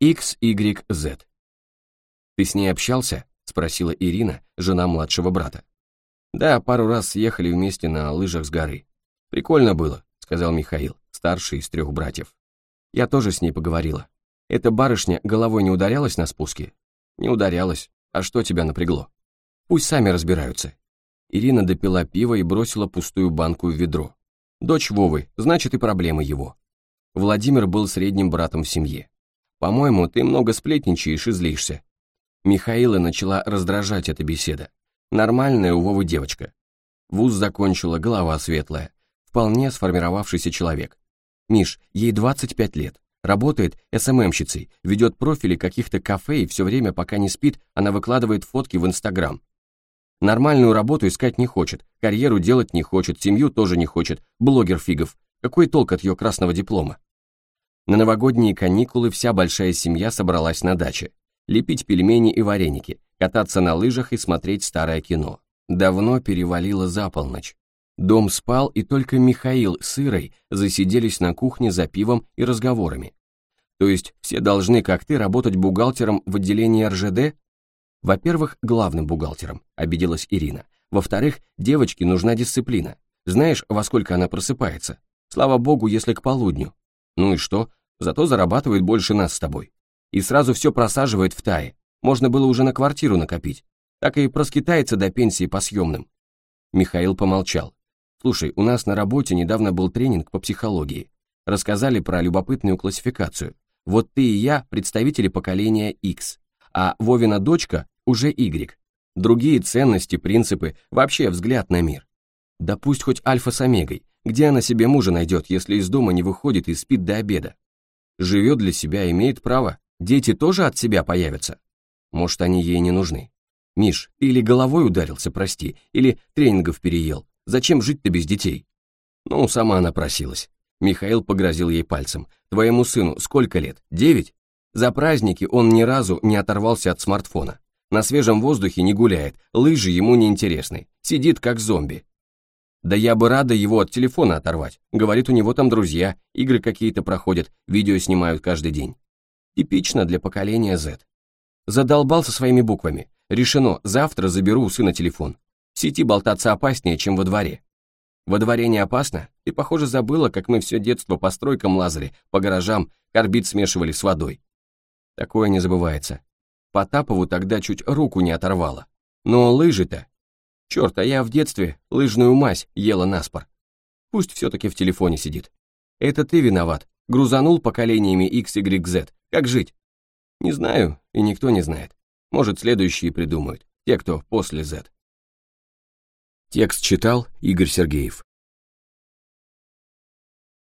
X, Y, Z. «Ты с ней общался?» – спросила Ирина, жена младшего брата. «Да, пару раз съехали вместе на лыжах с горы. Прикольно было», – сказал Михаил, старший из трех братьев. Я тоже с ней поговорила. Эта барышня головой не ударялась на спуске? Не ударялась. А что тебя напрягло? Пусть сами разбираются. Ирина допила пиво и бросила пустую банку в ведро. Дочь Вовы, значит и проблемы его. Владимир был средним братом в семье. По-моему, ты много сплетничаешь и злишься. Михаила начала раздражать эта беседа. Нормальная у Вовы девочка. Вуз закончила, голова светлая. Вполне сформировавшийся человек. Миш, ей 25 лет. Работает СММщицей, ведет профили каких-то кафе и все время, пока не спит, она выкладывает фотки в Инстаграм. Нормальную работу искать не хочет, карьеру делать не хочет, семью тоже не хочет, блогер фигов. Какой толк от ее красного диплома? На новогодние каникулы вся большая семья собралась на даче. Лепить пельмени и вареники, кататься на лыжах и смотреть старое кино. Давно перевалило за полночь. Дом спал, и только Михаил с Ирой засиделись на кухне за пивом и разговорами. То есть все должны, как ты, работать бухгалтером в отделении РЖД? Во-первых, главным бухгалтером, обиделась Ирина. Во-вторых, девочке нужна дисциплина. Знаешь, во сколько она просыпается? Слава богу, если к полудню. Ну и что? Зато зарабатывает больше нас с тобой. И сразу все просаживает в тае. Можно было уже на квартиру накопить. Так и проскитается до пенсии по съемным. Михаил помолчал. Слушай, у нас на работе недавно был тренинг по психологии. Рассказали про любопытную классификацию. Вот ты и я представители поколения X, а Вовина дочка уже Y. Другие ценности, принципы, вообще взгляд на мир. Да пусть хоть альфа с омегой. Где она себе мужа найдет, если из дома не выходит и спит до обеда? Живет для себя, имеет право. Дети тоже от себя появятся. Может, они ей не нужны. Миш, или головой ударился, прости, или тренингов переел, Зачем жить-то без детей? Ну, сама она просилась. Михаил погрозил ей пальцем. Твоему сыну сколько лет? Девять? За праздники он ни разу не оторвался от смартфона. На свежем воздухе не гуляет, лыжи ему не интересны. Сидит как зомби. Да я бы рада его от телефона оторвать. Говорит, у него там друзья, игры какие-то проходят, видео снимают каждый день. Типично для поколения Z. Задолбал со своими буквами. Решено, завтра заберу у сына телефон. В сети болтаться опаснее, чем во дворе. Во дворе не опасно? Ты, похоже, забыла, как мы все детство по стройкам лазали, по гаражам, карбид смешивали с водой. Такое не забывается. Потапову тогда чуть руку не оторвало. Но лыжи-то... Черт, а я в детстве лыжную мазь ела наспор. Пусть все-таки в телефоне сидит. Это ты виноват. Грузанул поколениями X, Y, Z. Как жить? Не знаю, и никто не знает. Может, следующие придумают, те, кто после Z. Текст читал Игорь Сергеев.